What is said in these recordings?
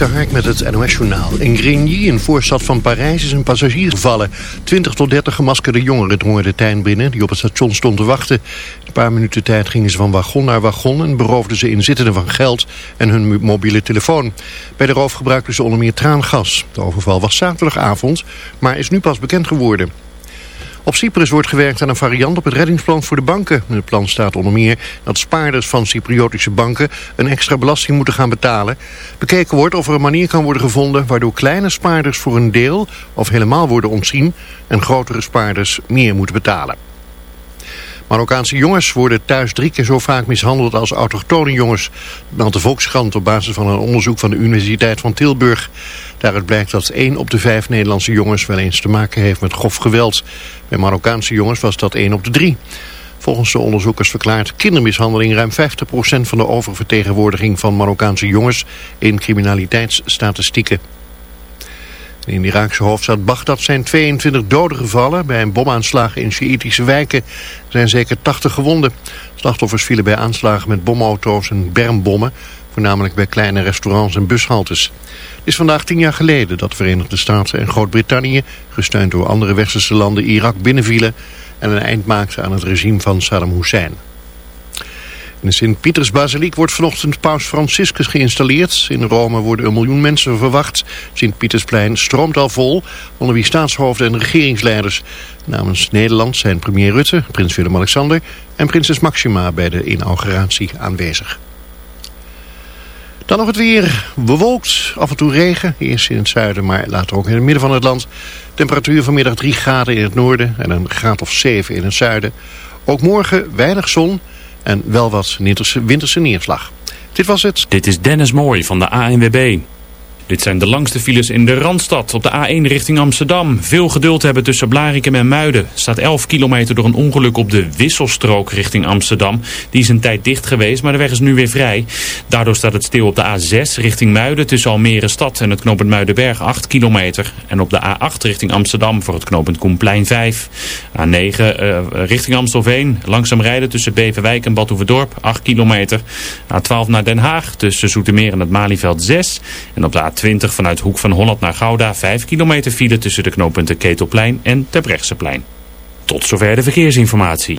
de Hark met het NOS-journaal. In Grigny, een voorstad van Parijs, is een passagier gevallen. 20 tot 30 gemaskerde jongeren drongen de tuin binnen... die op het station stond te wachten. een paar minuten tijd gingen ze van wagon naar wagon... en beroofden ze inzittenden van geld en hun mobiele telefoon. Bij de roof gebruikten ze onder meer traangas. De overval was zaterdagavond, maar is nu pas bekend geworden. Op Cyprus wordt gewerkt aan een variant op het reddingsplan voor de banken. In het plan staat onder meer dat spaarders van Cypriotische banken een extra belasting moeten gaan betalen. Bekeken wordt of er een manier kan worden gevonden waardoor kleine spaarders voor een deel of helemaal worden ontzien en grotere spaarders meer moeten betalen. Marokkaanse jongens worden thuis drie keer zo vaak mishandeld als autochtone jongens. meldt de Volkskrant op basis van een onderzoek van de Universiteit van Tilburg. Daaruit blijkt dat één op de vijf Nederlandse jongens wel eens te maken heeft met grof geweld. Bij Marokkaanse jongens was dat één op de drie. Volgens de onderzoekers verklaart kindermishandeling ruim 50% van de oververtegenwoordiging van Marokkaanse jongens in criminaliteitsstatistieken. In de Iraakse hoofdstad Bagdad zijn 22 doden gevallen bij een bomaanslag in Sjiitische wijken. Zijn zeker 80 gewonden. Slachtoffers vielen bij aanslagen met bomauto's en bermbommen, voornamelijk bij kleine restaurants en bushaltes. Het is vandaag tien jaar geleden dat de Verenigde Staten en Groot-Brittannië, gesteund door andere westerse landen, Irak binnenvielen en een eind maakten aan het regime van Saddam Hussein. In de Sint-Pietersbasiliek wordt vanochtend paus Franciscus geïnstalleerd. In Rome worden een miljoen mensen verwacht. Sint-Pietersplein stroomt al vol, onder wie staatshoofden en regeringsleiders. Namens Nederland zijn premier Rutte, prins Willem-Alexander en prinses Maxima bij de inauguratie aanwezig. Dan nog het weer. Bewolkt, af en toe regen. Eerst in het zuiden, maar later ook in het midden van het land. Temperatuur vanmiddag 3 graden in het noorden en een graad of 7 in het zuiden. Ook morgen weinig zon en wel wat winterse, neerslag. Dit was het. Dit is Dennis Mooi van de ANWB. Dit zijn de langste files in de Randstad. Op de A1 richting Amsterdam. Veel geduld hebben tussen Blarikum en Muiden. Staat 11 kilometer door een ongeluk op de wisselstrook richting Amsterdam. Die is een tijd dicht geweest, maar de weg is nu weer vrij. Daardoor staat het stil op de A6 richting Muiden tussen Almere Stad en het knooppunt Muidenberg 8 kilometer. En op de A8 richting Amsterdam voor het knooppunt Koenplein 5. A9 uh, richting Amstelveen. Langzaam rijden tussen Beverwijk en Badhoevedorp 8 kilometer. A12 naar Den Haag tussen Zoetermeer en het Malieveld 6. En op de A 20 vanuit Hoek van Holland naar Gouda 5 kilometer file tussen de knooppunten Ketelplein en Terbrechtseplein. Tot zover de verkeersinformatie.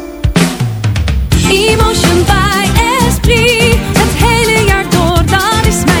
Emotion by Esprit. Het hele jaar door, dat is mijn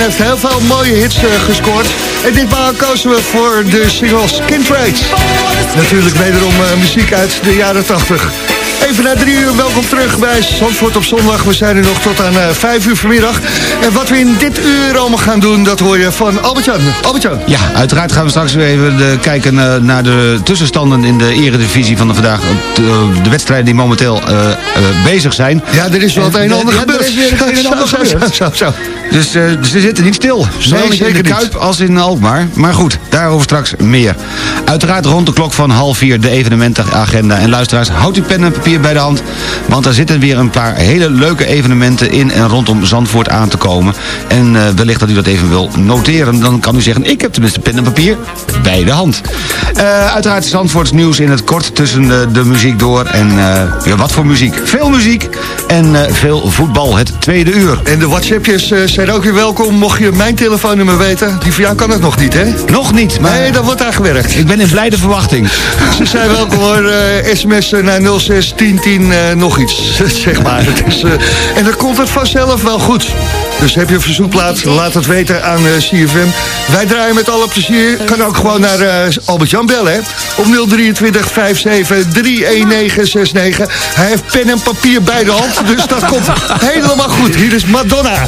Duran heeft heel veel mooie hits eh, gescoord. En ditmaal kozen we voor de single Skin Trades. Natuurlijk wederom eh, muziek uit de jaren 80. Even na drie uur, welkom terug bij Zandvoort op zondag. We zijn er nog tot aan eh, vijf uur vanmiddag. En wat we in dit uur allemaal gaan doen, dat hoor je van Albert-Jan. Albert-Jan. Ja, uiteraard gaan we straks weer even de, kijken eh, naar de tussenstanden in de eredivisie van de vandaag. De, de wedstrijden die momenteel eh, eh, bezig zijn. Ja, er is wel het een en ander gebeurd. er is weer het een en ander Zo, zo, gebeurd. zo, zo, zo. Dus eh, ze zitten niet stil. Zowel niet in de niet. Kuip als in Alkmaar. Maar goed, daarover straks meer. Uiteraard rond de klok van half vier de evenementenagenda. En luisteraars, houd uw pen en papier bij de hand. Want er zitten weer een paar hele leuke evenementen in en rondom Zandvoort aan te komen. En eh, wellicht dat u dat even wil noteren. Dan kan u zeggen, ik heb tenminste pen en papier bij de hand. Eh, uiteraard Zandvoorts nieuws in het kort tussen de, de muziek door. En eh, ja, wat voor muziek? Veel muziek en eh, veel voetbal. Het tweede uur. En de WhatsAppjes eh, zijn ook weer welkom. Mocht je mijn telefoonnummer weten, die van jou kan het nog niet, hè? Nog niet, maar Nee, dat wordt aan gewerkt. ik ben in blijde verwachting. Ze zijn welkom hoor. eh sms naar 06 10 10 eh, nog iets, zeg maar. Eh, en dan komt het vanzelf wel goed. Dus heb je een verzoekplaat, laat het weten aan eh, CFM. Wij draaien met alle plezier. Kan ook gewoon naar eh, Albert-Jan bellen. Op 023 57 31969. Hij heeft pen en papier bij de hand, dus dat komt helemaal goed. Hier is Madonna.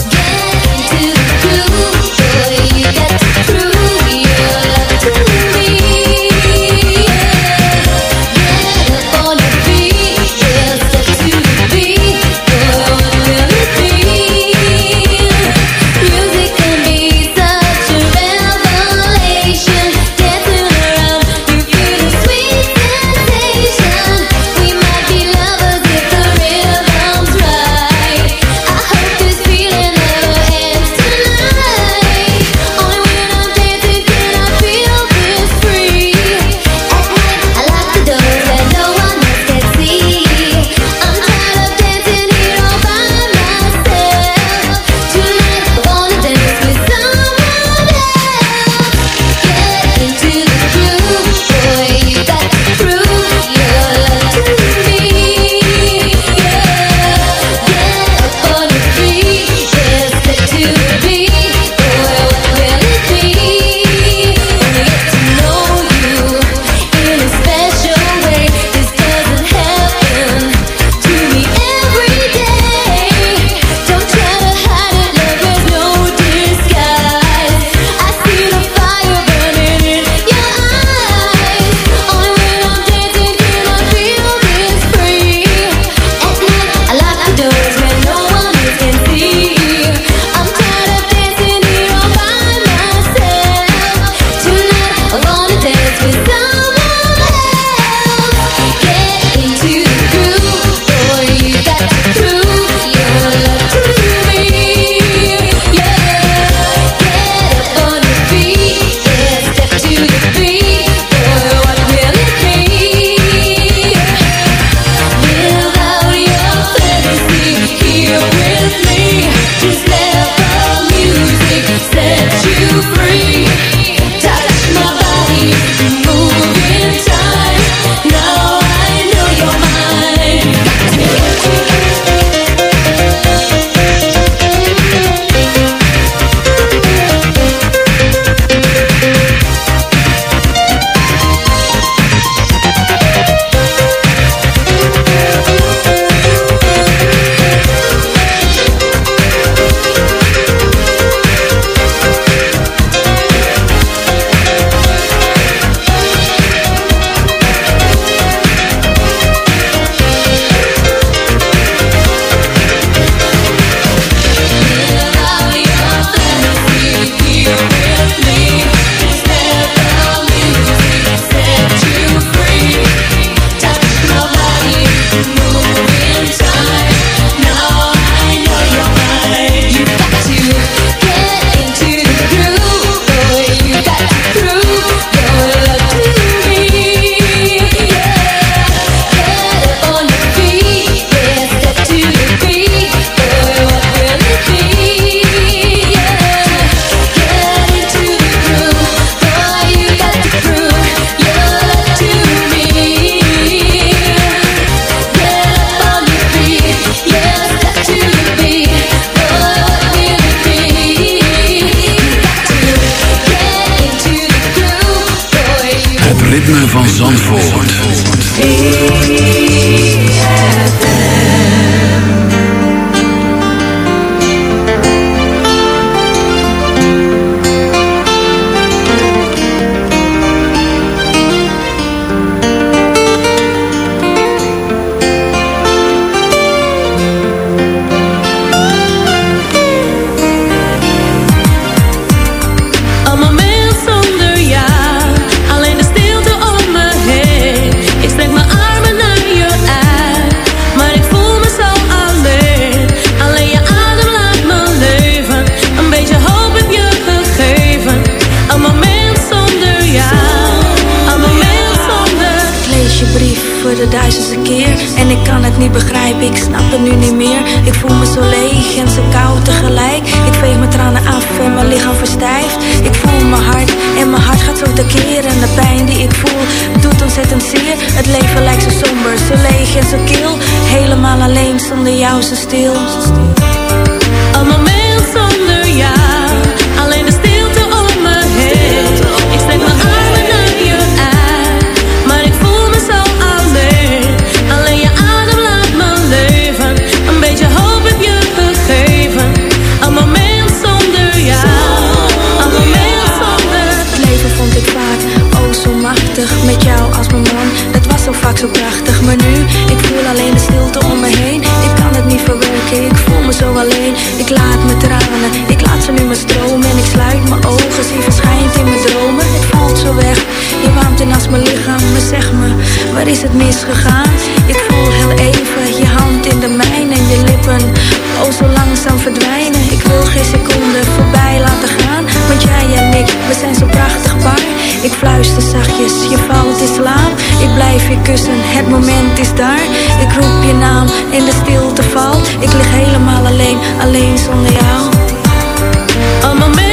Alleen. Ik laat me tranen, ik laat ze nu maar stromen. En ik sluit mijn ogen, zie verschijnt in mijn dromen. Het valt zo weg, je warmt in als mijn lichaam. Maar zeg me, waar is het misgegaan? Ik voel heel even je hand in de mijne En je lippen, oh zo langzaam verdwijnen. Ik wil geen seconde voorbij laten gaan. Want jij en ik, we zijn zo prachtig paar Ik fluister zachtjes, je valt in slaap. Ik blijf je kussen, het moment is daar. Ik roep je naam en de stilte valt. Ik lig helemaal alleen, alleen zonder jou. Een moment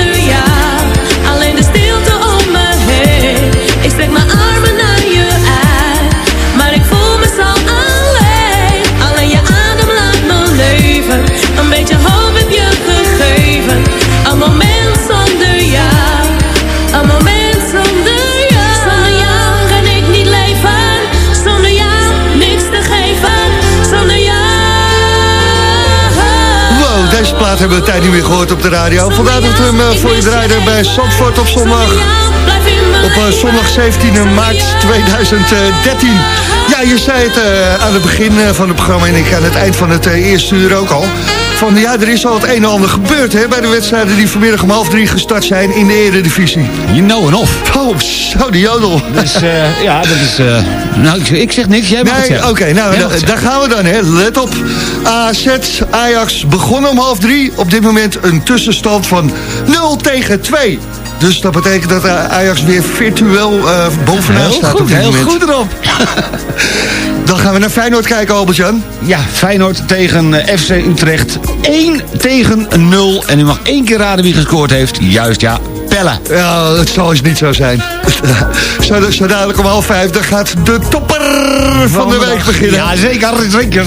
gehoord op de radio. Vandaar hem eh, voor je draaiden bij Zandvoort op zondag. Op eh, zondag 17 maart 2013. Ja, je zei het eh, aan het begin van het programma en ik aan het eind van het eerste uur ook al. Van ja, er is al het een en ander gebeurd hè, bij de wedstrijden die vanmiddag om half drie gestart zijn in de Eredivisie. You know en of. Oh, zo, de jodel. Dus ja, dat is... eh, nou, ik, ik zeg niks, jij mag het Nee, oké, nou, da- daar gaan we dan, hè. Let op. AZ, Ajax begonnen om half drie. Op dit moment een tussenstand van 0 tegen 2. Dus dat betekent dat eh, Ajax weer virtueel bovenaan Heel staat op dit heel moment. goed erop. Dan gaan we naar Feyenoord kijken, Albert-Jan. Ja, Feyenoord tegen eh, FC Utrecht 1 tegen 0. En u mag één keer raden wie gescoord heeft. Juist, ja, Ja, het zal eens niet zo zijn. zo, zo dadelijk om half vijf, dan gaat de topper van de week beginnen. Ja, zeker, zeker.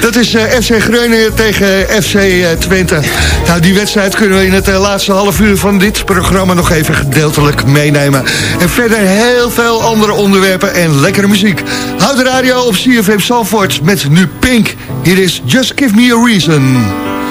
Dat is eh, FC Groningen tegen FC eh, Twente. Nou, die wedstrijd kunnen we in het eh, laatste half uur van dit programma nog even gedeeltelijk meenemen. En verder heel veel andere onderwerpen en lekkere muziek. Houd de radio op CFM Zalvoort met nu Pink. Hier is Just Give Me A Reason.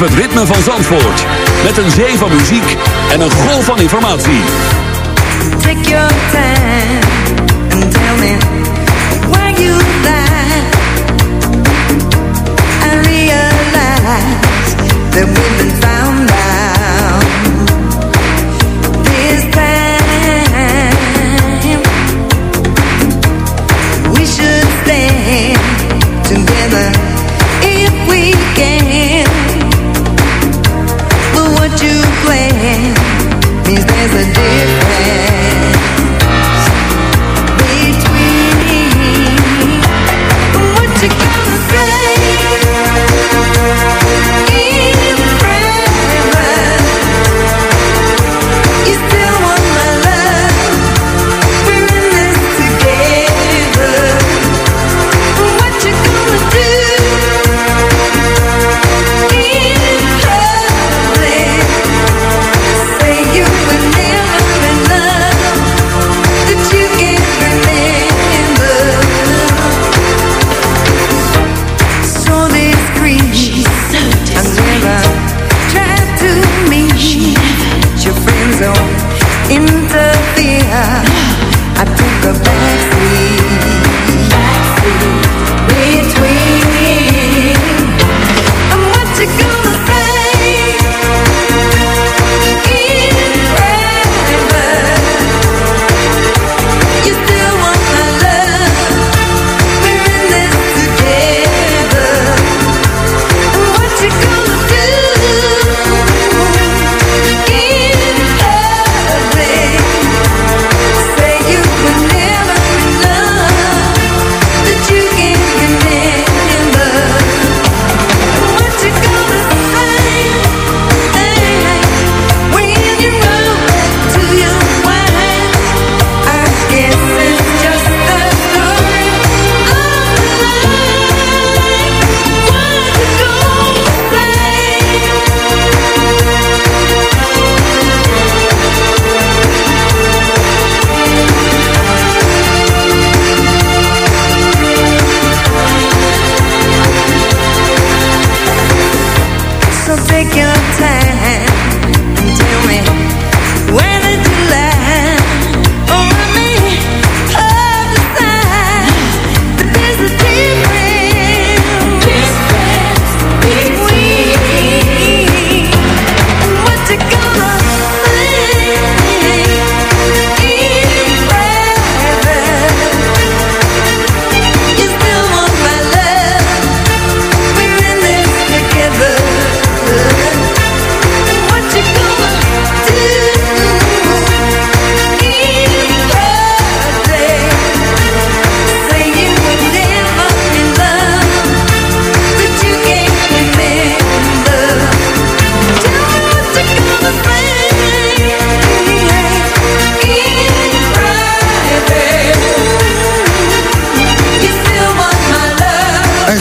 het ritme van Zandvoort. Met een zee van muziek en een golf van informatie. Take your.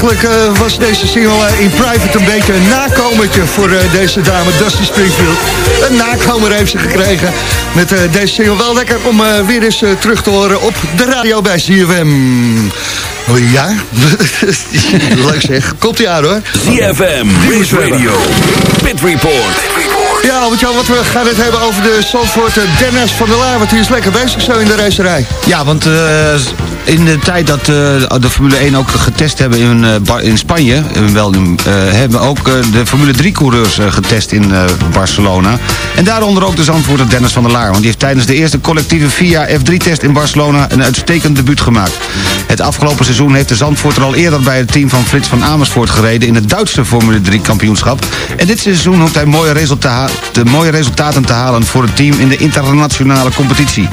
Eigenlijk eh, was deze single eh, in private een beetje een nakomertje voor eh, deze dame, Dusty Springfield. Een nakomer heeft ze gekregen met eh, deze single. Wel lekker om weer eens terug te horen op de radio bij CFM. Oh, ja, leuk zeg. Komt ie aan hoor. CFM, Race Radio, Pit Report. Ja, Albert wat we gaan het hebben over de Zandvoort Dennis van der Laar. Want die is lekker bezig zo in de racerij. Ja, want eh, in de tijd dat eh, de Formule 1 ook getest hebben in, eh, in Spanje... wel, eh, hebben ook de Formule 3-coureurs getest in Barcelona. En daaronder ook de Zandvoorter Dennis van der Laar. Want die heeft tijdens de eerste collectieve FIA F3-test in Barcelona... een uitstekend debuut gemaakt. Het afgelopen seizoen heeft de Zandvoorter al eerder bij het team van Frits van Amersfoort gereden... in het Duitse Formule 3-kampioenschap. En dit seizoen hoeft hij mooie, mooie resultaten te halen voor het team in de internationale competitie.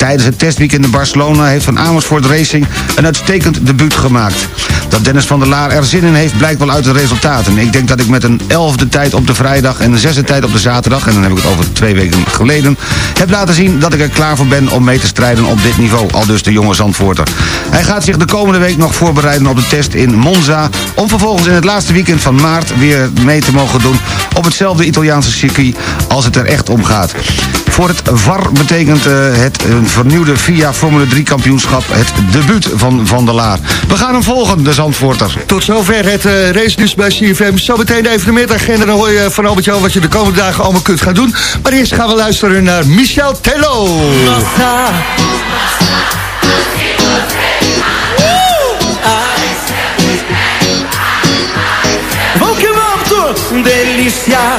Tijdens het testweekend in Barcelona heeft Van Amersfoort Racing een uitstekend debuut gemaakt. Dat Dennis van der Laar er zin in heeft blijkt wel uit de resultaten. Ik denk dat ik met een elfde tijd op de vrijdag en een zesde tijd op de zaterdag... en dan heb ik het over twee weken geleden... heb laten zien dat ik er klaar voor ben om mee te strijden op dit niveau. Al dus de jonge Zandvoorter. Hij gaat zich de komende week nog voorbereiden op de test in Monza... om vervolgens in het laatste weekend van maart weer mee te mogen doen... op hetzelfde Italiaanse circuit als het er echt om gaat. Voor het VAR betekent eh, het een vernieuwde VIA Formule 3 kampioenschap... het debuut van Van der Laar. We gaan hem volgen, de Zandvoorter. Tot zover het eh, race dus bij CFM. Zometeen de evenementagenda. Dan hoor je van Albert Jan wat je de komende dagen allemaal kunt gaan doen. Maar eerst gaan we luisteren naar Michel Tello. Que vamos, delícia.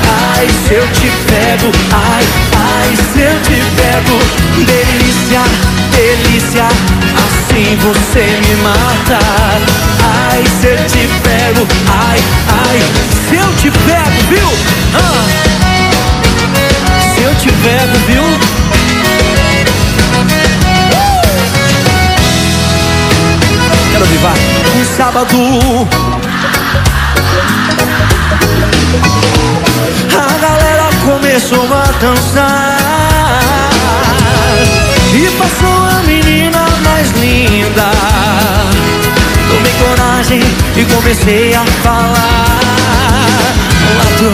Ai, se eu te pego, ai, ai, se eu te pego Delícia, delícia, assim você me mata Ai, se eu te pego, ai, ai, se eu te pego, viu? Ah. Se eu te pego, viu? Quero vivar um sábado A galera começou a dançar. E passou a menina mais linda. Tomei coragem e comecei a falar. Lato,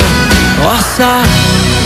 nossa,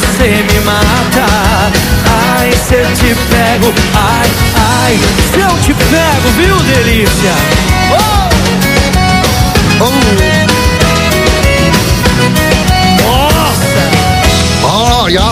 Você me mata. Ai, se eu te pego, ai, ai, se eu te pego, viu, delícia? Oh! Oh ja,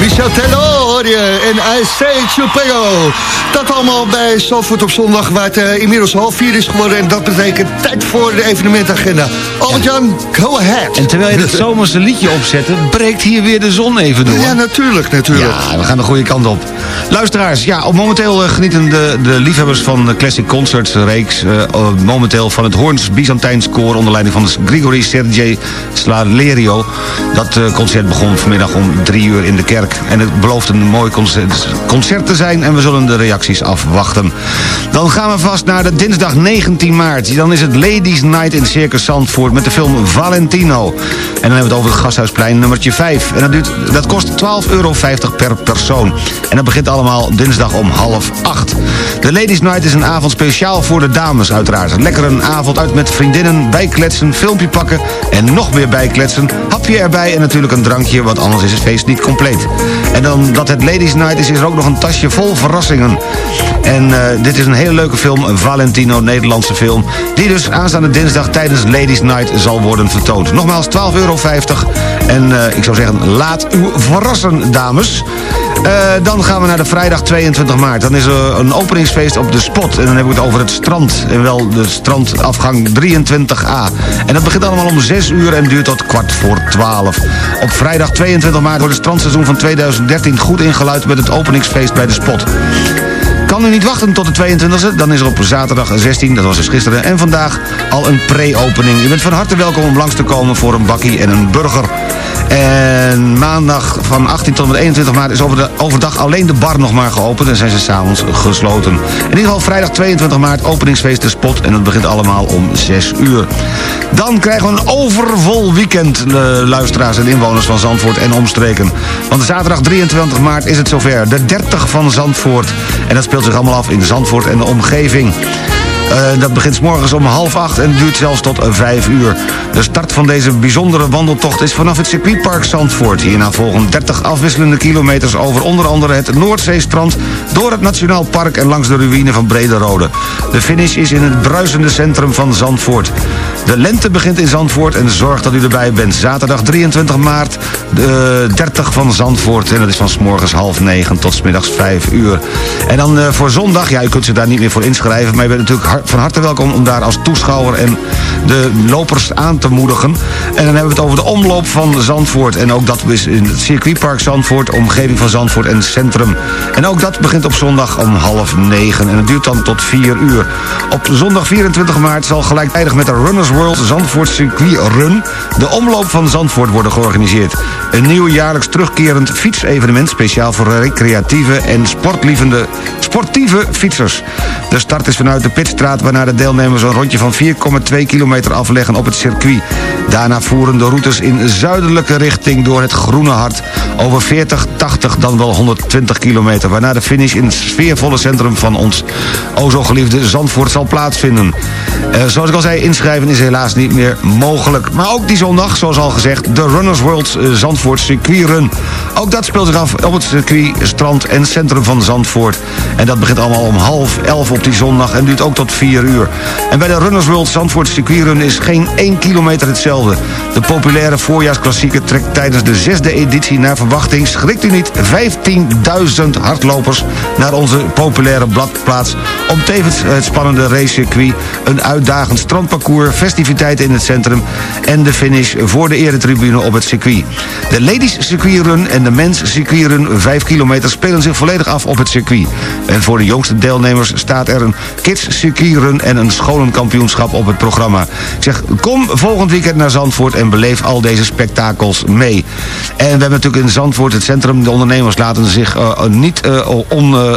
Michel Tello hoor je. En I say Chupego. Dat allemaal bij Zandvoort op zondag, waar het eh, inmiddels half vier is geworden. En dat betekent tijd voor de evenementagenda. Albert-Jan, go ahead. En terwijl je het zomerse liedje opzette, breekt hier weer de zon even door. Ja, natuurlijk, natuurlijk. Ja, we gaan de goede kant op. Luisteraars, ja, op momenteel eh, genieten de, de liefhebbers van de Classic Concerts reeks... eh, momenteel van het Hoorns Byzantijns Koor... onder leiding van Grigori Sergei Slalerio. Dat eh, concert begon vanmiddag om drie drie in de kerk. En het belooft een mooi concert, te zijn en we zullen de reacties afwachten. Dan gaan we vast naar de dinsdag 19 maart. Dan is het Ladies Night in Circus Zandvoort met de film Valentino. En dan hebben we het over het Gasthuisplein nummertje 5. En dat, duurt, dat kost 12,50 euro per persoon. En dat begint allemaal dinsdag om half acht. De Ladies Night is een avond speciaal voor de dames uiteraard. Lekker een avond uit met vriendinnen, bijkletsen, filmpje pakken... en nog meer bijkletsen, hapje erbij en natuurlijk een drankje... want anders is het feest niet compleet. En dan dat het Ladies Night is, is er ook nog een tasje vol verrassingen. En uh, dit is een hele leuke film, Valentino, Nederlandse film... die dus aanstaande dinsdag tijdens Ladies Night zal worden vertoond. Nogmaals, 12,50 euro. En uh, ik zou zeggen, laat u verrassen, dames. Uh, dan gaan we naar de vrijdag 22 maart. Dan is er een openingsfeest op de spot. En dan heb ik het over het strand. En wel de strandafgang 23A. En dat begint allemaal om 6 uur en duurt tot kwart voor 12. Op vrijdag 22 maart wordt het strandseizoen van 2013 goed ingeluid... met het openingsfeest bij de spot. Kan u niet wachten tot de 22e? Dan is er op zaterdag 16, dat was dus gisteren... en vandaag al een pre-opening. U bent van harte welkom om langs te komen voor een bakkie en een burger. En maandag van 18 tot met 21 maart is overdag alleen de bar nog maar geopend... en zijn ze s'avonds gesloten. In ieder geval vrijdag 22 maart openingsfeest de spot... en dat begint allemaal om 6 uur. Dan krijgen we een overvol weekend, de luisteraars en inwoners van Zandvoort en omstreken. Want zaterdag 23 maart is het zover, de 30 van Zandvoort. En dat speelt zich allemaal af in Zandvoort en de omgeving. Uh, dat begint morgens om half acht en duurt zelfs tot vijf uur. De start van deze bijzondere wandeltocht is vanaf het circuitpark Zandvoort. Hierna volgen 30 afwisselende kilometers over onder andere het Noordzeestrand... door het Nationaal Park en langs de ruïne van Brederode. De finish is in het bruisende centrum van Zandvoort. De lente begint in Zandvoort en zorg dat u erbij bent. Zaterdag 23 maart, de 30 van Zandvoort. En dat is van s morgens half negen tot s middags vijf uur. En dan voor zondag, ja, u kunt zich daar niet meer voor inschrijven... maar je bent natuurlijk van harte welkom om daar als toeschouwer en de lopers aan te moedigen. En dan hebben we het over de omloop van Zandvoort. En ook dat is in het circuitpark Zandvoort, omgeving van Zandvoort en centrum. En ook dat begint op zondag om half negen. En het duurt dan tot vier uur. Op zondag 24 maart zal gelijktijdig met de Runners World Zandvoort Circuit Run... de omloop van Zandvoort worden georganiseerd. Een nieuw jaarlijks terugkerend fietsevenement... speciaal voor recreatieve en sportlievende, sportieve fietsers. De start is vanuit de Pitstraat... waarna de deelnemers een rondje van 4,2 kilometer afleggen op het circuit. Daarna voeren de routes in zuidelijke richting door het Groene Hart... over 40, 80, dan wel 120 kilometer... waarna de finish in het sfeervolle centrum van ons... o zo geliefde Zandvoort zal plaatsvinden. Uh, zoals ik al zei, inschrijven is helaas niet meer mogelijk. Maar ook die zondag, zoals al gezegd, de Runners World uh, Zandvoort Circuitrun. Ook dat speelt zich af op het circuit, strand en centrum van Zandvoort. En dat begint allemaal om half elf op die zondag en duurt ook tot 4 uur. En bij de Runners World Zandvoort Circuitrun is geen 1 kilometer hetzelfde. De populaire voorjaarsklassieker trekt tijdens de zesde editie naar verwachting, schrikt u niet, 15.000 hardlopers naar onze populaire bladplaats om tevens het spannende racecircuit, een uitdagend strandparcours, festiviteiten in het centrum en de finish voor de eretribune op het circuit. De ladies circuitrun en de mens circuitrun 5 kilometer spelen zich volledig af op het circuit. En voor de jongste deelnemers staat er een kids circuitrun en een scholenkampioenschap op het programma. Zeg, kom volgend weekend naar Zandvoort en beleef al deze spektakels mee. En we hebben natuurlijk in Zandvoort het centrum, de ondernemers laten zich uh, niet uh, on uh,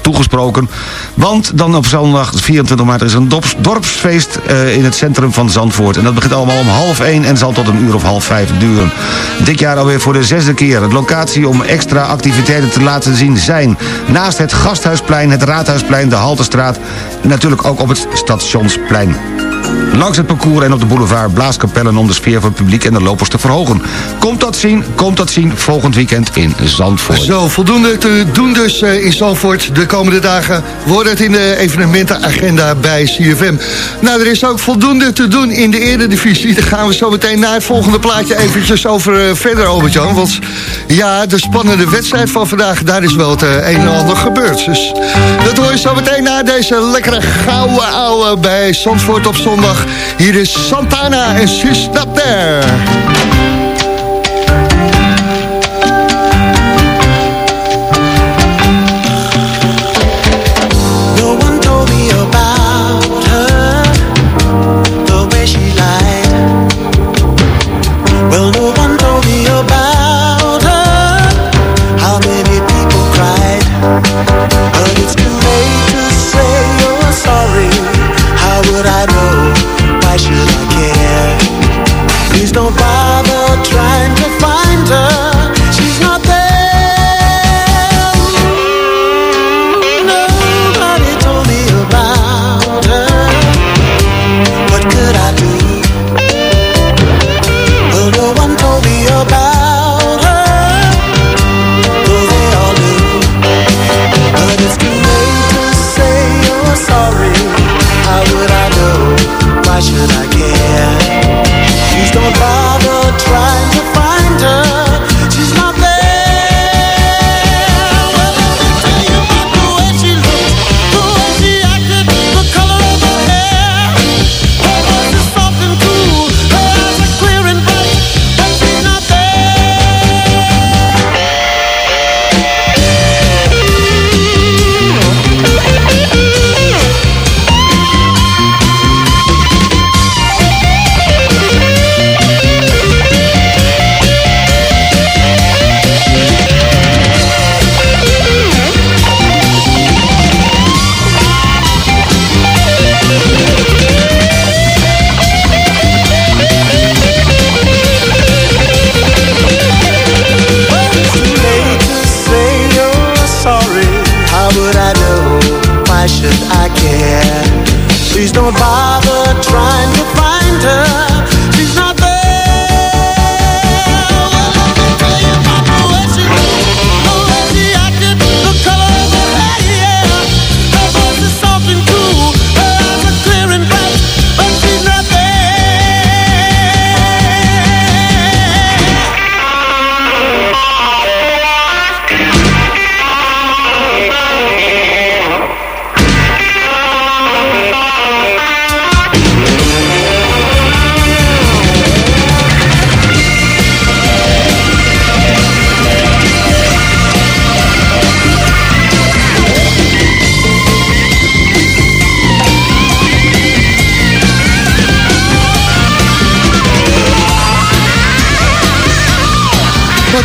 toegesproken. Want dan op zondag 24 maart is een dorpsfeest in het centrum van Zandvoort. En dat begint allemaal om half 1 en zal tot een uur of half 5 duren. Dit jaar alweer voor de zesde keer. De locatie om extra activiteiten te laten zien zijn... naast het Gasthuisplein, het Raadhuisplein, de Haltestraat... en natuurlijk ook op het Stationsplein. Langs het parcours en op de boulevard blaaskapellen om de sfeer van het publiek en de lopers te verhogen. Komt dat zien, komt dat zien volgend weekend in Zandvoort. Zo, voldoende te doen dus uh, in Zandvoort de komende dagen. Wordt het in de evenementenagenda bij CFM. Nou, er is ook voldoende te doen in de eredivisie. Daar gaan we zo meteen naar het volgende plaatje eventjes over uh, verder, Albert-Jan. Want ja, de spannende wedstrijd van vandaag, daar is wel het uh, een en ander gebeurd. Dus dat hoor je zo meteen na deze lekkere gouden ouwe bij Zandvoort op zondag. Hier is Santana en She's Not There.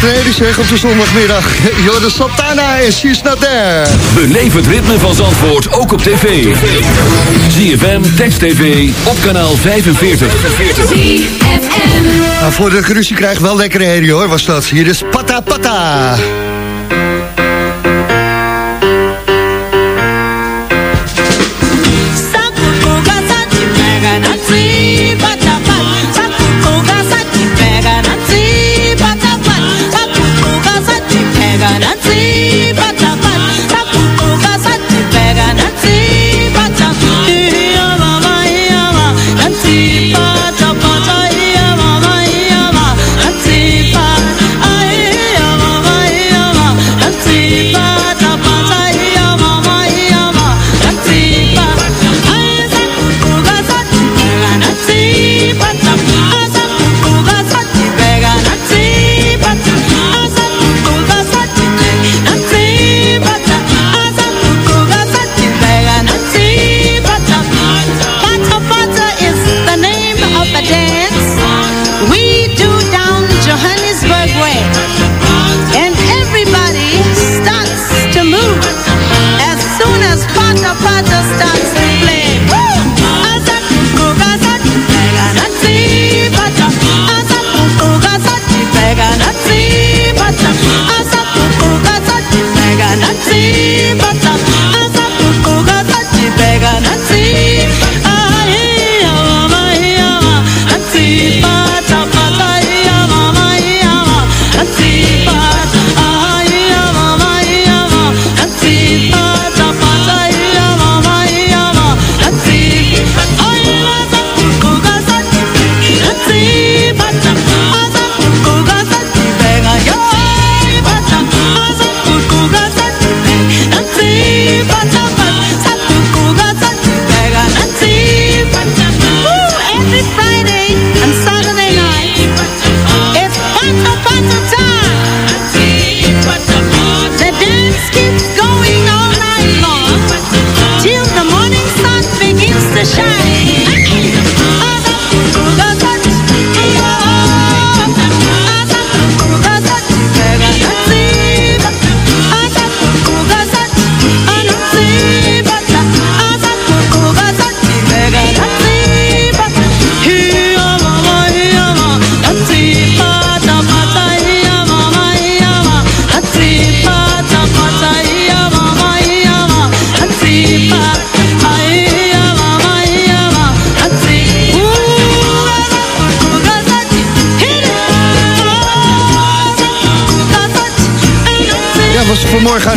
Wat reden zeg op de zondagmiddag. Jorde Santana en She's Not There. Beleef het ritme van Zandvoort ook op tv. ZFM, Text TV, op kanaal 45. Nou, voor de ruzie krijg wel lekkere herrie hoor, was dat. Hier is Pata. Pata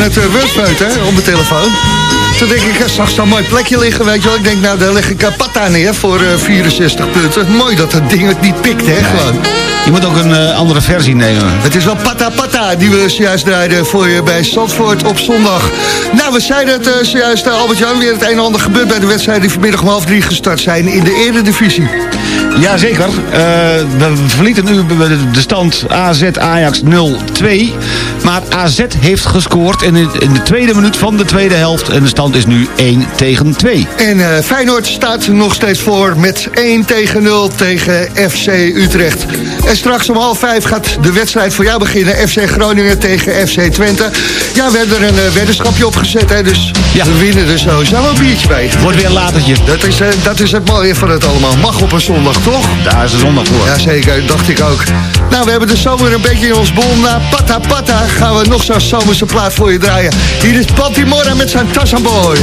aan het uh, hè, op mijn telefoon. Toen denk ik, ik zag zo'n mooi plekje liggen, weet je wel. Ik denk, nou, daar leg ik uh, Pata neer voor eh, 64 punten. Mooi dat dat ding het niet pikt, hè, gewoon. Je moet ook een eh, andere versie nemen. Het is wel Pata Pata die we zojuist draaiden voor je bij Zandvoort op zondag. Nou, we zeiden het eh, zojuist, uh, Albert-Jan, weer het een en ander gebeurd bij de wedstrijden die vanmiddag om half drie gestart zijn in de eredivisie. Jazeker. Uh, we verlieten nu de stand AZ Ajax 0-2. Maar AZ heeft gescoord in de, in de tweede minuut van de tweede helft. En de stand is nu 1 tegen 2. En uh, Feyenoord staat nog steeds voor met 1 tegen 0 tegen FC Utrecht. En straks om half vijf gaat de wedstrijd voor jou beginnen. FC Groningen tegen FC Twente. Ja, we hebben er een uh, weddenschapje op gezet, hè, dus ja. we winnen er sowieso wel een biertje bij. Wordt weer een latertje. Dat is, dat is het mooie van het allemaal. Mag op een zondag, toch? Daar is de zondag voor. Jazeker, dacht ik ook. Nou, we hebben de zomer een beetje in ons bol. Na Pata Pata gaan we nog zo'n zomerse plaat voor je draaien. Hier is Baltimore met zijn Tassamboy.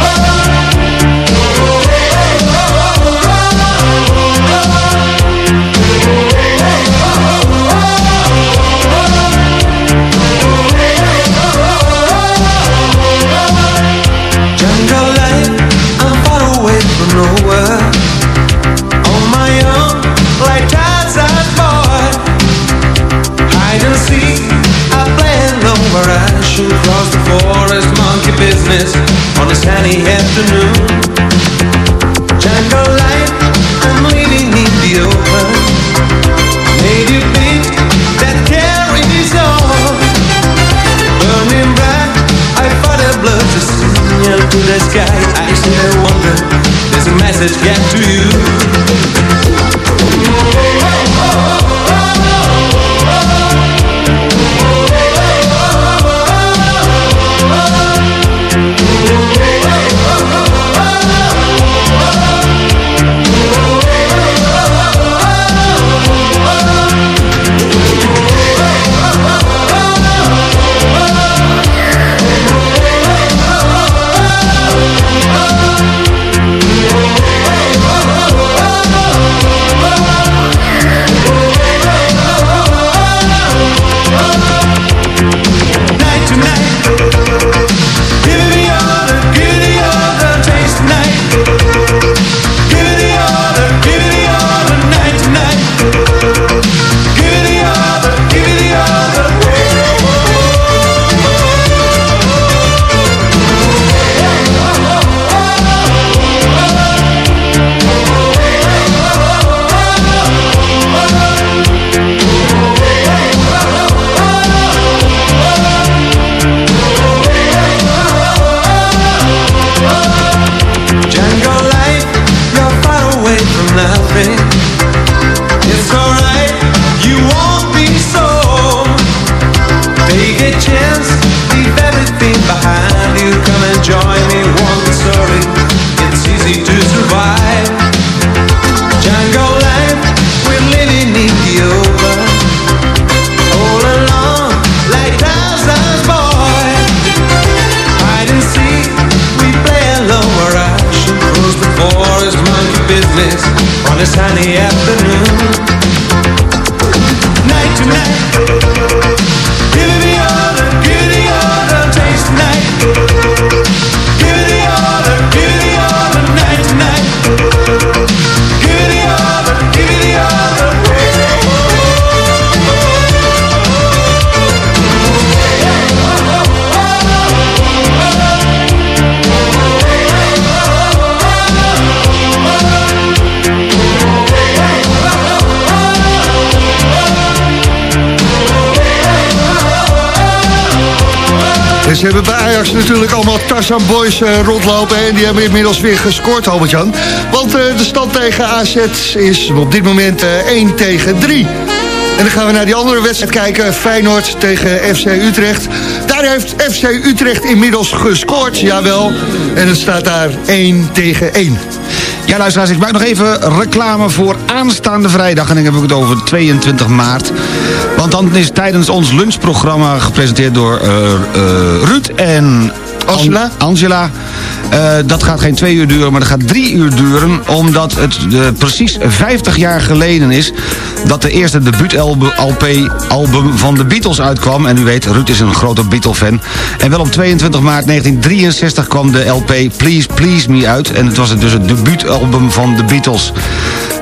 Jungle like. Hide and seek, I play alone where I should cross the forest, monkey business on a sunny afternoon. Jungle I'm in the open. Native beat that carries on. Burning bright, I the sky. I still wonder, message get to you? On a ze hebben bij Ajax natuurlijk allemaal Tarzan Boys eh, rondlopen. En die hebben inmiddels weer gescoord, Albert-Jan. Want eh, de stand tegen AZ is op dit moment eh, 1 tegen 3. En dan gaan we naar die andere wedstrijd kijken. Feyenoord tegen FC Utrecht. Daar heeft FC Utrecht inmiddels gescoord, jawel. En het staat daar 1 tegen 1. Ja, luisteraars, ik maak nog even reclame voor aanstaande vrijdag. En dan heb ik het over 22 maart. Want dan is tijdens ons lunchprogramma gepresenteerd door eh, Ruud en... Angela? Angela. Eh, dat gaat geen twee uur duren, maar dat gaat drie uur duren. Omdat het precies 50 jaar geleden is... dat de eerste debuutalbum van de Beatles uitkwam. En u weet, Ruud is een grote Beatle-fan. En wel op 22 maart 1963 kwam de LP Please Please Me uit. En het was dus het debuutalbum van de Beatles.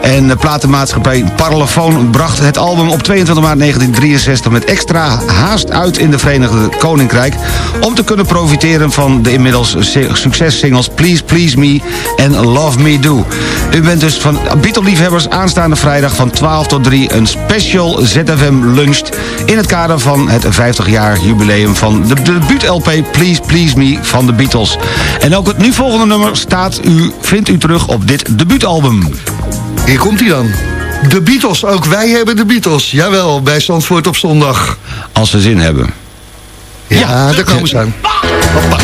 En de platenmaatschappij Parlofoon bracht het album op 22 maart 1963 met extra haast uit in de Verenigde Koninkrijk. Om te kunnen profiteren van de inmiddels successingles Please Please Me en Love Me Do. U bent dus van Beatle-liefhebbers aanstaande vrijdag van 12 tot 3 een special ZFM lunch in het kader van het 50 jaar jubileum van de debuut-LP Please Please Me van de Beatles. En ook het nu volgende nummer staat u, vindt u terug op dit debuutalbum. Hier komt hij dan. De Beatles, ook wij hebben de Beatles. Jawel, bij Zandvoort op zondag. Als ze zin hebben. Ja, daar komen ze aan. Hoppa.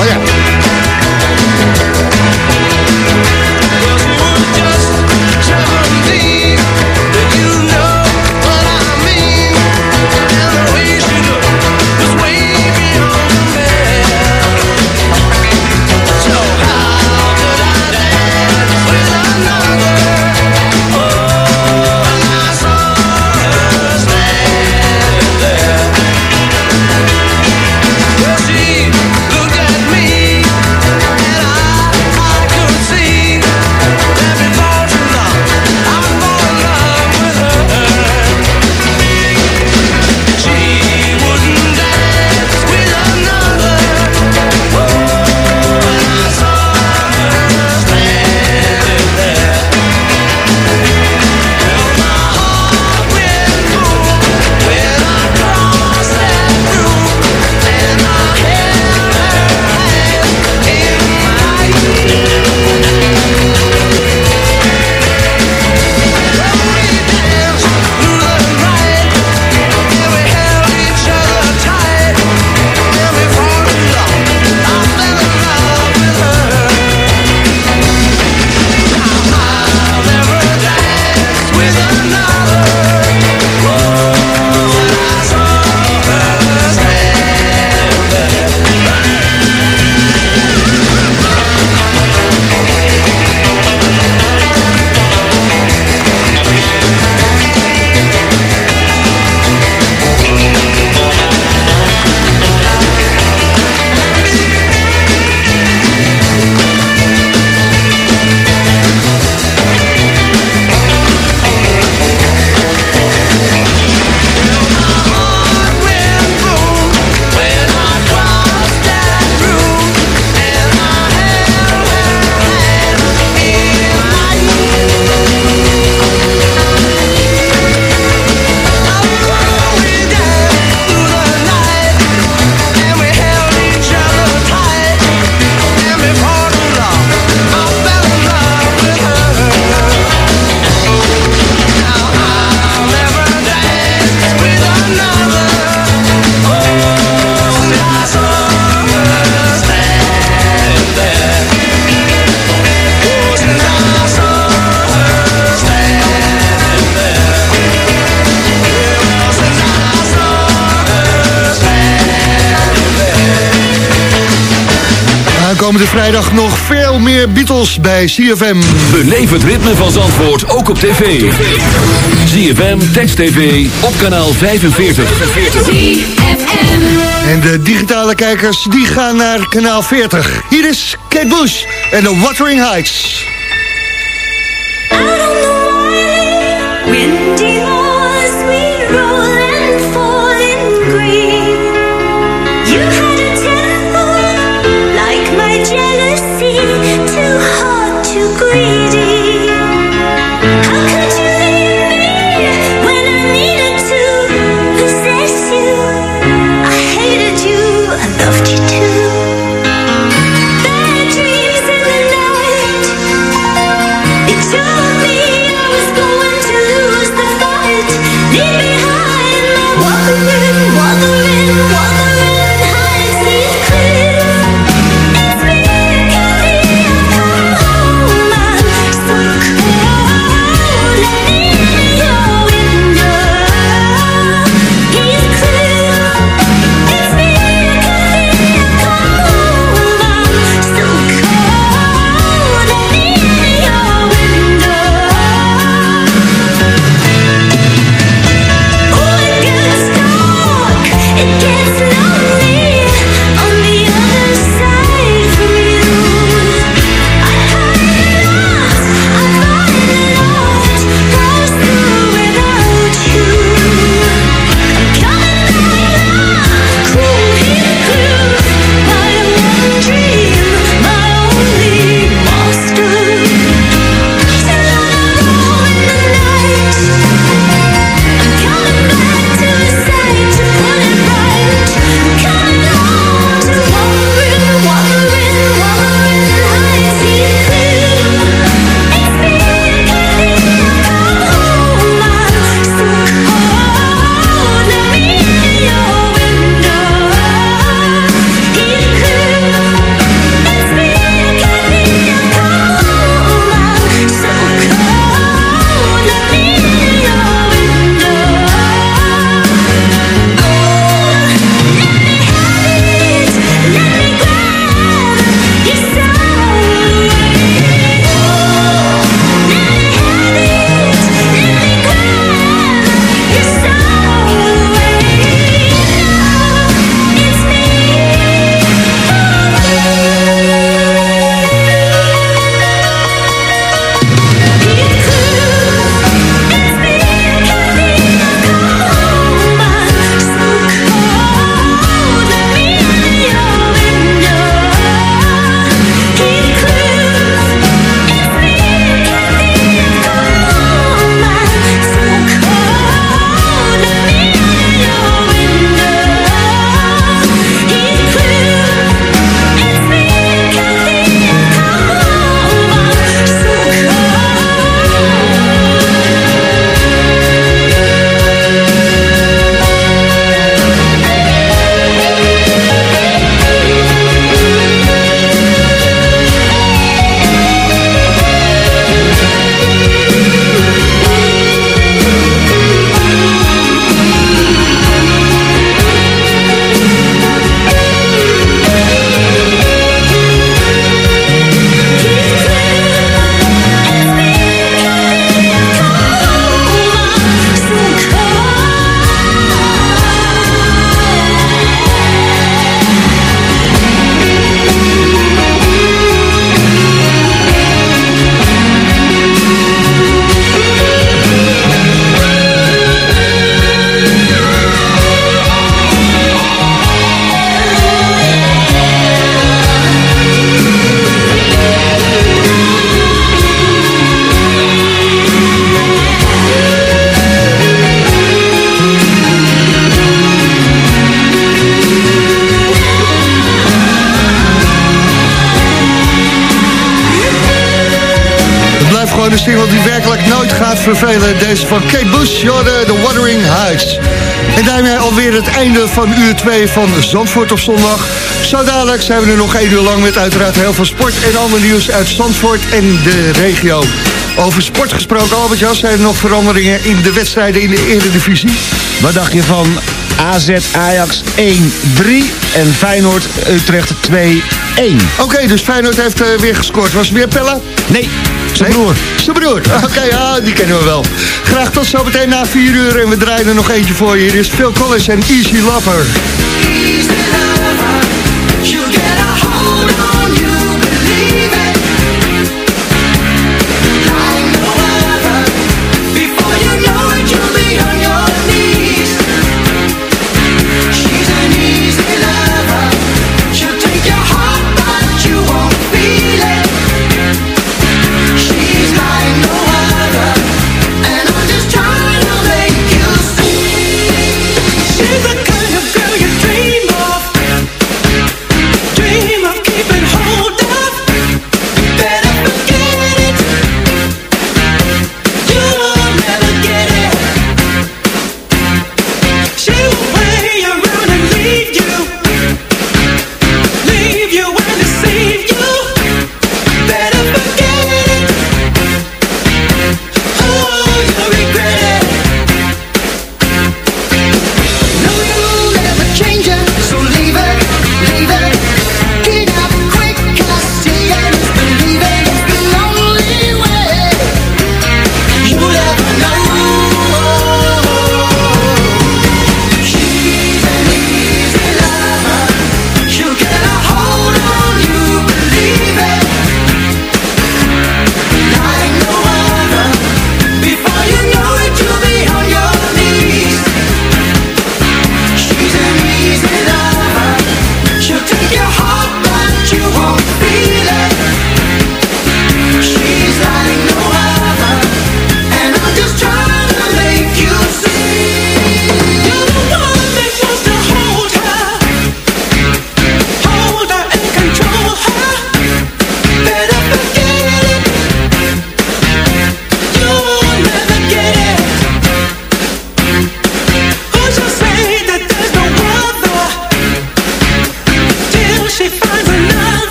Oh ja. Vrijdag nog veel meer Beatles bij CFM. Beleef het ritme van Zandvoort ook op tv. ZFM, Text TV, op kanaal 45. En de digitale kijkers die gaan naar kanaal 40. Hier is Kate Bush en de Watering Heights. een single die werkelijk nooit gaat vervelen. Deze van Kate Bush, de The Huis. Heights. En daarmee alweer het einde van uur 2 van Zandvoort op zondag. Zo dadelijk zijn we nu nog één uur lang met uiteraard heel veel sport... en ander nieuws uit Zandvoort en de regio. Over sport gesproken, Albert Jas, zijn er nog veranderingen in de wedstrijden in de Eredivisie? Wat dacht je van AZ Ajax 1-3 en Feyenoord Utrecht 2-1. Oké, dus Feyenoord heeft eh, weer gescoord. Was het weer pellen? Nee. Zijn broer. Zijn broer. Oké, ja, die kennen we wel. Graag tot zo meteen na 4 uur en we draaien er nog eentje voor je. Hier is Phil Collins en Easy Lover.